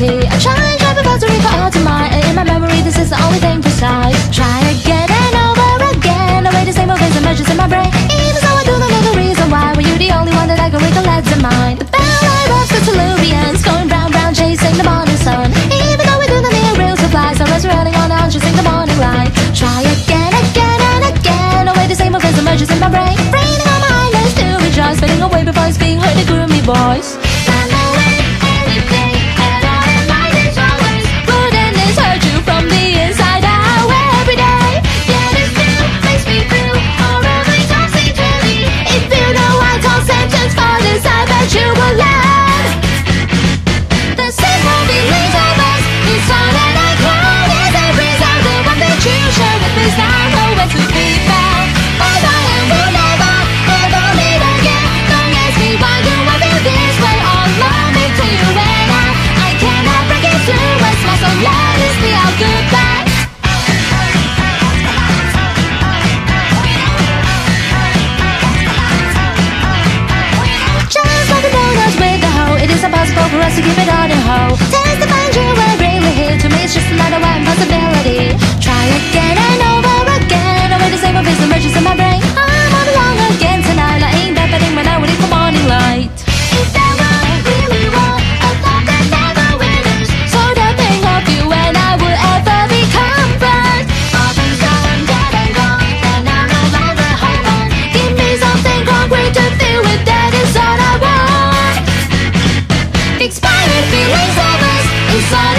empty I'm trying, trying before to recall all to mind And in my memory this is the only thing precise. Try again and over again. Away the same old things emerges in my brain. Even though I do not know the reason why Were you the only one that I can recollect in mind? The bell I the Telluvians Going round, round, chasing the morning sun. Even though we do not need real supplies I was running on, on, chasing the morning light. Try again, again and again. Away the same old things emerges in my brain. Raining on my eyelids to rejoice Fading away before it's being heard the gloomy voice. Impossible it all to keep is